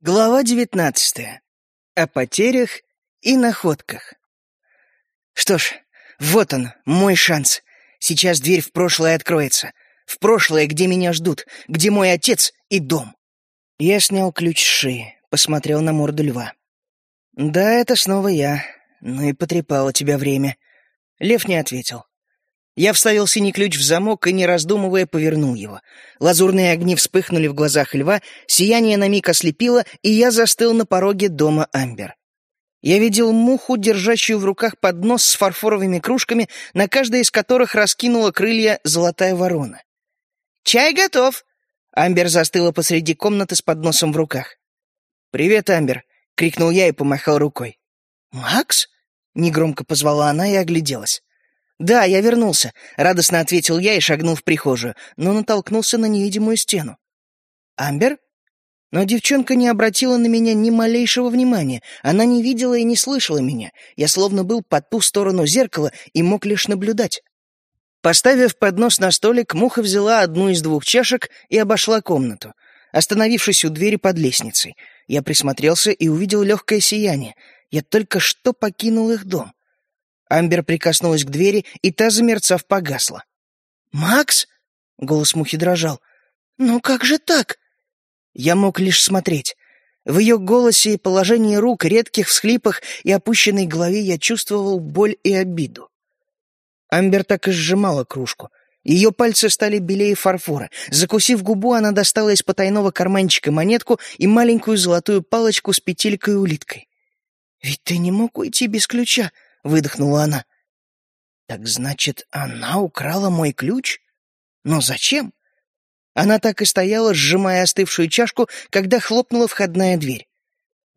Глава девятнадцатая. О потерях и находках. Что ж, вот он, мой шанс. Сейчас дверь в прошлое откроется. В прошлое, где меня ждут, где мой отец и дом. Я снял ключ с шеи, посмотрел на морду льва. Да, это снова я. Ну и потрепало тебя время. Лев не ответил. Я вставил синий ключ в замок и, не раздумывая, повернул его. Лазурные огни вспыхнули в глазах льва, сияние на миг ослепило, и я застыл на пороге дома Амбер. Я видел муху, держащую в руках поднос с фарфоровыми кружками, на каждой из которых раскинула крылья золотая ворона. «Чай готов!» Амбер застыла посреди комнаты с подносом в руках. «Привет, Амбер!» — крикнул я и помахал рукой. «Макс?» — негромко позвала она и огляделась. «Да, я вернулся», — радостно ответил я и шагнул в прихожую, но натолкнулся на невидимую стену. «Амбер?» Но девчонка не обратила на меня ни малейшего внимания. Она не видела и не слышала меня. Я словно был по ту сторону зеркала и мог лишь наблюдать. Поставив поднос на столик, Муха взяла одну из двух чашек и обошла комнату, остановившись у двери под лестницей. Я присмотрелся и увидел легкое сияние. Я только что покинул их дом. Амбер прикоснулась к двери, и та, замерцав, погасла. «Макс?» — голос мухи дрожал. «Ну как же так?» Я мог лишь смотреть. В ее голосе и положении рук, редких всхлипах и опущенной голове я чувствовал боль и обиду. Амбер так и сжимала кружку. Ее пальцы стали белее фарфора. Закусив губу, она достала из потайного карманчика монетку и маленькую золотую палочку с петелькой-улиткой. «Ведь ты не мог уйти без ключа», — выдохнула она. «Так значит, она украла мой ключ? Но зачем?» Она так и стояла, сжимая остывшую чашку, когда хлопнула входная дверь.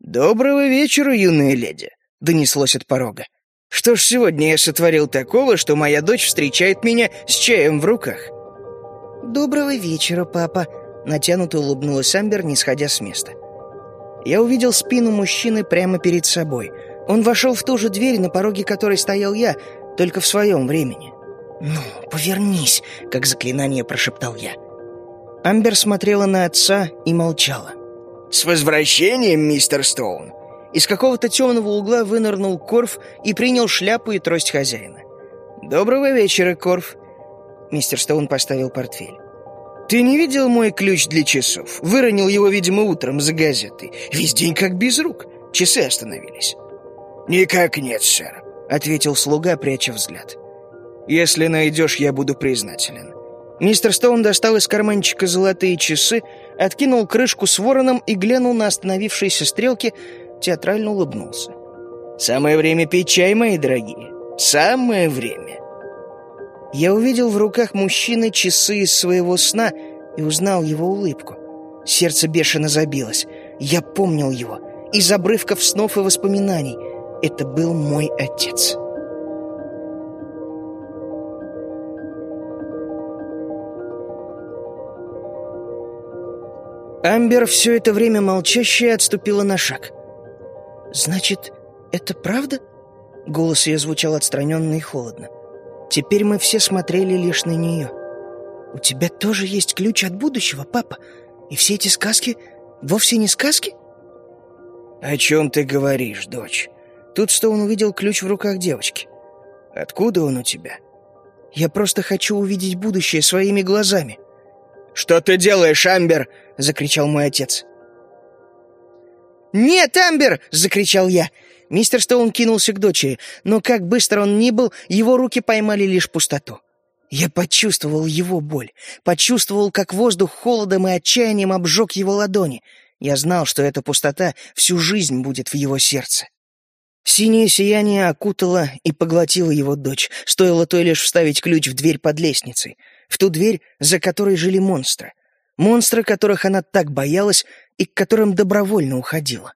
«Доброго вечера, юная леди», — донеслось от порога. «Что ж сегодня я сотворил такого, что моя дочь встречает меня с чаем в руках?» «Доброго вечера, папа», — натянуто улыбнулась Амбер, не сходя с места. Я увидел спину мужчины прямо перед собой — он вошел в ту же дверь, на пороге которой стоял я, только в своем времени. «Ну, повернись», — как заклинание прошептал я. Амбер смотрела на отца и молчала. «С возвращением, мистер Стоун!» Из какого-то темного угла вынырнул Корф и принял шляпу и трость хозяина. «Доброго вечера, Корф!» Мистер Стоун поставил портфель. «Ты не видел мой ключ для часов? Выронил его, видимо, утром за газетой. Весь день как без рук. Часы остановились». «Никак нет, сэр», — ответил слуга, пряча взгляд. «Если найдешь, я буду признателен». Мистер Стоун достал из карманчика золотые часы, откинул крышку с вороном и глянул на остановившиеся стрелки, театрально улыбнулся. «Самое время пить чай, мои дорогие. Самое время». Я увидел в руках мужчины часы из своего сна и узнал его улыбку. Сердце бешено забилось. Я помнил его. Из обрывков снов и воспоминаний — это был мой отец. Амбер, все это время молчащая, отступила на шаг. «Значит, это правда?» Голос ее звучал отстраненно и холодно. Теперь мы все смотрели лишь на нее. «У тебя тоже есть ключ от будущего, папа? И все эти сказки вовсе не сказки?» «О чем ты говоришь, дочь?» Тут что он увидел ключ в руках девочки. «Откуда он у тебя?» «Я просто хочу увидеть будущее своими глазами». «Что ты делаешь, Амбер?» — закричал мой отец. «Нет, Амбер!» — закричал я. Мистер Стоун кинулся к дочери, но как быстро он ни был, его руки поймали лишь пустоту. Я почувствовал его боль, почувствовал, как воздух холодом и отчаянием обжег его ладони. Я знал, что эта пустота всю жизнь будет в его сердце. Синее сияние окутало и поглотило его дочь, стоило той лишь вставить ключ в дверь под лестницей, в ту дверь, за которой жили монстры. Монстры, которых она так боялась и к которым добровольно уходила.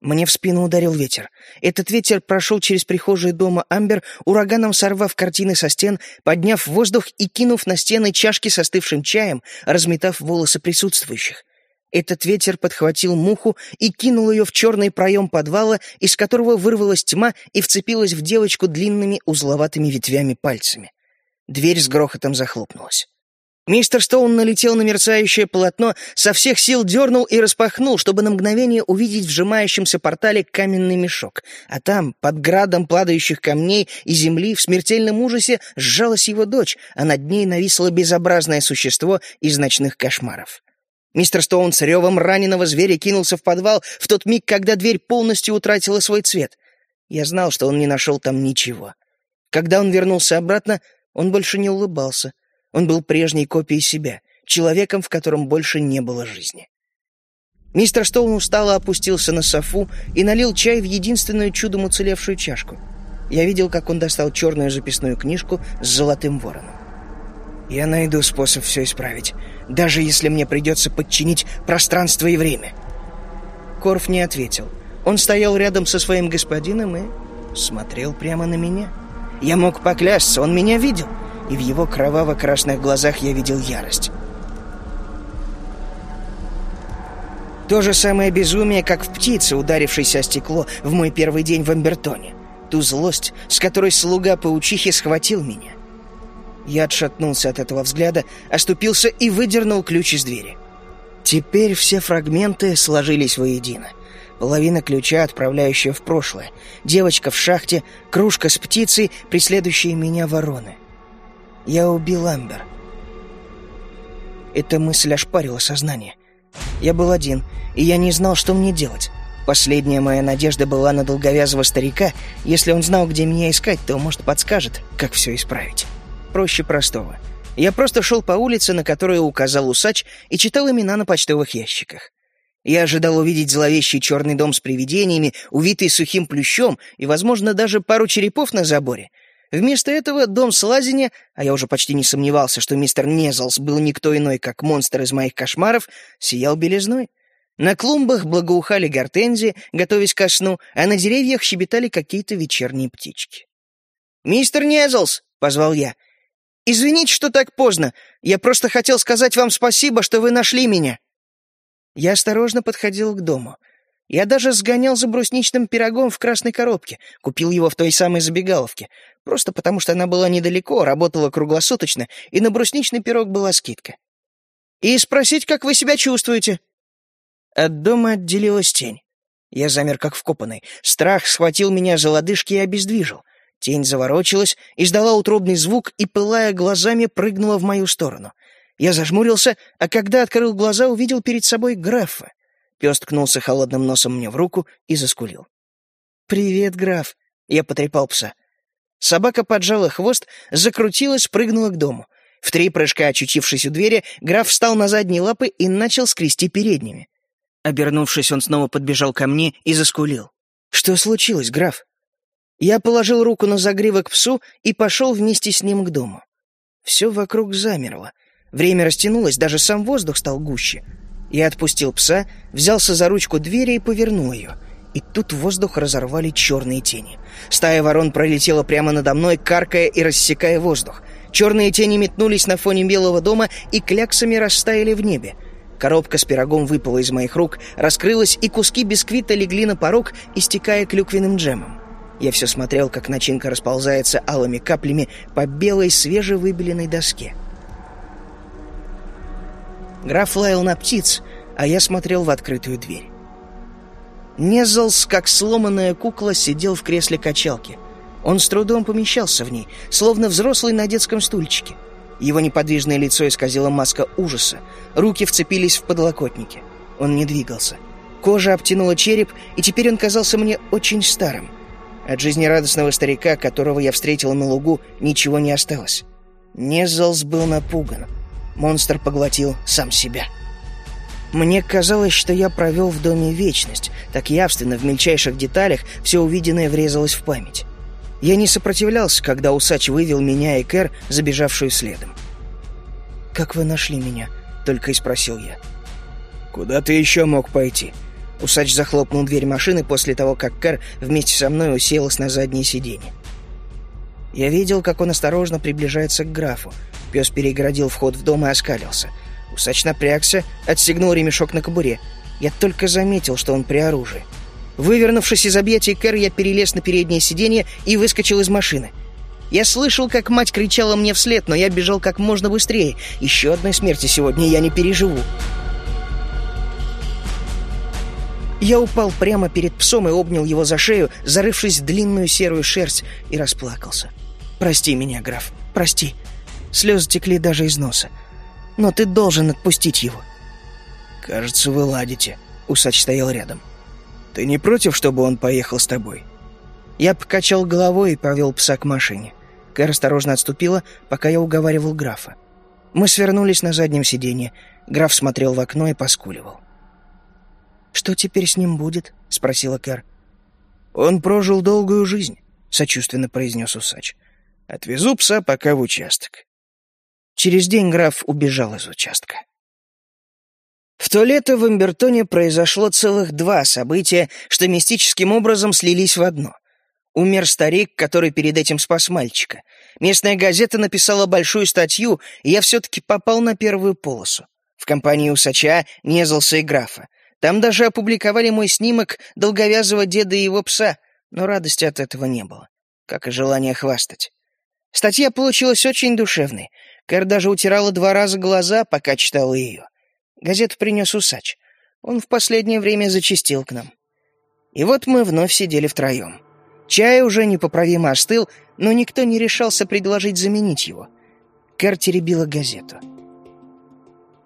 Мне в спину ударил ветер. Этот ветер прошел через прихожую дома Амбер, ураганом сорвав картины со стен, подняв воздух и кинув на стены чашки с остывшим чаем, разметав волосы присутствующих. Этот ветер подхватил муху и кинул ее в черный проем подвала, из которого вырвалась тьма и вцепилась в девочку длинными узловатыми ветвями пальцами. Дверь с грохотом захлопнулась. Мистер Стоун налетел на мерцающее полотно, со всех сил дернул и распахнул, чтобы на мгновение увидеть в сжимающемся портале каменный мешок. А там, под градом падающих камней и земли, в смертельном ужасе сжалась его дочь, а над ней нависло безобразное существо из ночных кошмаров. Мистер Стоун с ревом раненого зверя кинулся в подвал в тот миг, когда дверь полностью утратила свой цвет. Я знал, что он не нашел там ничего. Когда он вернулся обратно, он больше не улыбался. Он был прежней копией себя, человеком, в котором больше не было жизни. Мистер Стоун устало опустился на софу и налил чай в единственную чудом уцелевшую чашку. Я видел, как он достал черную записную книжку с золотым вороном. «Я найду способ все исправить, даже если мне придется подчинить пространство и время». Корф не ответил. Он стоял рядом со своим господином и смотрел прямо на меня. Я мог поклясться, он меня видел — и в его кроваво-красных глазах я видел ярость. То же самое безумие, как в птице, ударившейся о стекло в мой первый день в Амбертоне. Ту злость, с которой слуга паучихи схватил меня. Я отшатнулся от этого взгляда, оступился и выдернул ключ из двери. Теперь все фрагменты сложились воедино. Половина ключа, отправляющая в прошлое. Девочка в шахте, кружка с птицей, преследующие меня вороны. Я убил Амбер. Эта мысль ошпарила сознание. Я был один, и я не знал, что мне делать. Последняя моя надежда была на долговязого старика. Если он знал, где меня искать, то, может, подскажет, как все исправить. Проще простого. Я просто шел по улице, на которую указал усач, и читал имена на почтовых ящиках. Я ожидал увидеть зловещий черный дом с привидениями, увитый сухим плющом и, возможно, даже пару черепов на заборе — Вместо этого дом с лазинья, а я уже почти не сомневался, что мистер Незлс был никто иной, как монстр из моих кошмаров, сиял белизной. На клумбах благоухали гортензии, готовясь ко сну, а на деревьях щебетали какие-то вечерние птички. «Мистер Незлс!» — позвал я. «Извините, что так поздно. Я просто хотел сказать вам спасибо, что вы нашли меня». Я осторожно подходил к дому — я даже сгонял за брусничным пирогом в красной коробке, купил его в той самой забегаловке, просто потому что она была недалеко, работала круглосуточно, и на брусничный пирог была скидка. И спросить, как вы себя чувствуете. От дома отделилась тень. Я замер как вкопанный. Страх схватил меня за лодыжки и обездвижил. Тень заворочилась, издала утробный звук и, пылая глазами, прыгнула в мою сторону. Я зажмурился, а когда открыл глаза, увидел перед собой графа. Пес ткнулся холодным носом мне в руку и заскулил. «Привет, граф!» — я потрепал пса. Собака поджала хвост, закрутилась, прыгнула к дому. В три прыжка очутившись у двери, граф встал на задние лапы и начал скрести передними. Обернувшись, он снова подбежал ко мне и заскулил. «Что случилось, граф?» Я положил руку на загривок псу и пошел вместе с ним к дому. Все вокруг замерло. Время растянулось, даже сам воздух стал гуще — я отпустил пса, взялся за ручку двери и повернул ее. И тут воздух разорвали черные тени. Стая ворон пролетела прямо надо мной, каркая и рассекая воздух. Черные тени метнулись на фоне белого дома и кляксами растаяли в небе. Коробка с пирогом выпала из моих рук, раскрылась, и куски бисквита легли на порог, истекая клюквенным джемом. Я все смотрел, как начинка расползается алыми каплями по белой свежевыбеленной доске. Граф лаял на птиц, а я смотрел в открытую дверь. Незлс, как сломанная кукла, сидел в кресле качалки. Он с трудом помещался в ней, словно взрослый на детском стульчике. Его неподвижное лицо исказило маска ужаса. Руки вцепились в подлокотники. Он не двигался. Кожа обтянула череп, и теперь он казался мне очень старым. От жизнерадостного старика, которого я встретил на лугу, ничего не осталось. Незлс был напуган. Монстр поглотил сам себя. Мне казалось, что я провел в доме вечность. Так явственно, в мельчайших деталях, все увиденное врезалось в память. Я не сопротивлялся, когда усач вывел меня и Кэр, забежавшую следом. «Как вы нашли меня?» — только и спросил я. «Куда ты еще мог пойти?» Усач захлопнул дверь машины после того, как Кэр вместе со мной уселась на заднее сиденье. Я видел, как он осторожно приближается к графу. Пес перегородил вход в дом и оскалился. Усач напрягся, отстегнул ремешок на кобуре. Я только заметил, что он при оружии. Вывернувшись из объятий Кэр, я перелез на переднее сиденье и выскочил из машины. Я слышал, как мать кричала мне вслед, но я бежал как можно быстрее. Еще одной смерти сегодня я не переживу. Я упал прямо перед псом и обнял его за шею, зарывшись в длинную серую шерсть, и расплакался. «Прости меня, граф, прости». Слезы текли даже из носа. «Но ты должен отпустить его». «Кажется, вы ладите», — усач стоял рядом. «Ты не против, чтобы он поехал с тобой?» Я покачал головой и повел пса к машине. Кэр осторожно отступила, пока я уговаривал графа. Мы свернулись на заднем сиденье. Граф смотрел в окно и поскуливал. «Что теперь с ним будет?» — спросила Кэр. «Он прожил долгую жизнь», — сочувственно произнес усач. «Отвезу пса пока в участок». Через день граф убежал из участка. В то лето в Амбертоне произошло целых два события, что мистическим образом слились в одно. Умер старик, который перед этим спас мальчика. Местная газета написала большую статью, и я все-таки попал на первую полосу. В компании усача, Незлса и графа. Там даже опубликовали мой снимок долговязого деда и его пса, но радости от этого не было, как и желание хвастать. Статья получилась очень душевной. Кэр даже утирала два раза глаза, пока читала ее. Газету принес усач. Он в последнее время зачастил к нам. И вот мы вновь сидели втроем. Чай уже непоправимо остыл, но никто не решался предложить заменить его. Кэр теребила газету.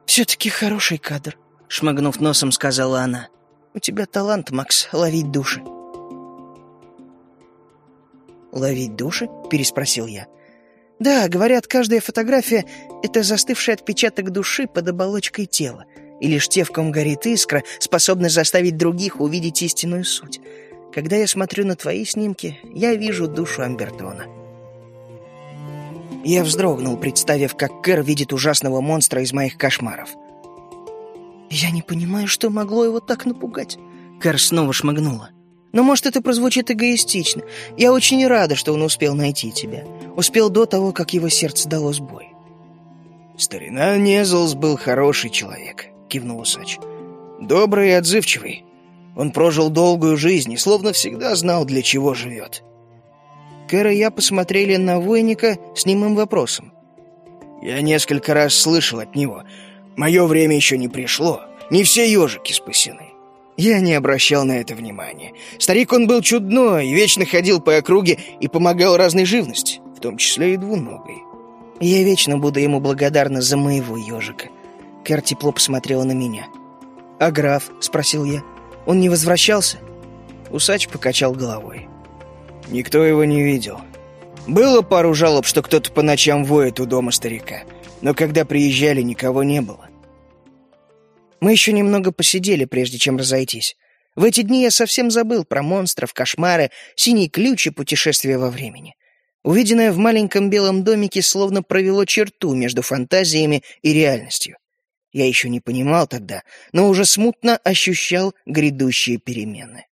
«Все-таки хороший кадр», — шмыгнув носом, сказала она. «У тебя талант, Макс, ловить души». «Ловить души?» — переспросил я. «Да, говорят, каждая фотография — это застывший отпечаток души под оболочкой тела, и лишь те, в ком горит искра, способны заставить других увидеть истинную суть. Когда я смотрю на твои снимки, я вижу душу Амбертона». Я вздрогнул, представив, как Кэр видит ужасного монстра из моих кошмаров — «Я не понимаю, что могло его так напугать». Кэр снова шмыгнула. «Но, может, это прозвучит эгоистично. Я очень рада, что он успел найти тебя. Успел до того, как его сердце дало сбой». «Старина Незлс был хороший человек», — кивнул усач. «Добрый и отзывчивый. Он прожил долгую жизнь и словно всегда знал, для чего живет». Кэр и я посмотрели на Войника с немым вопросом. «Я несколько раз слышал от него, Мое время еще не пришло. Не все ежики спасены. Я не обращал на это внимания. Старик он был чудной, вечно ходил по округе и помогал разной живности, в том числе и двуногой. Я вечно буду ему благодарна за моего ежика. Кэр тепло посмотрела на меня. «А граф?» — спросил я. «Он не возвращался?» Усач покачал головой. «Никто его не видел. Было пару жалоб, что кто-то по ночам воет у дома старика но когда приезжали, никого не было. Мы еще немного посидели, прежде чем разойтись. В эти дни я совсем забыл про монстров, кошмары, синий ключ и путешествия во времени. Увиденное в маленьком белом домике словно провело черту между фантазиями и реальностью. Я еще не понимал тогда, но уже смутно ощущал грядущие перемены.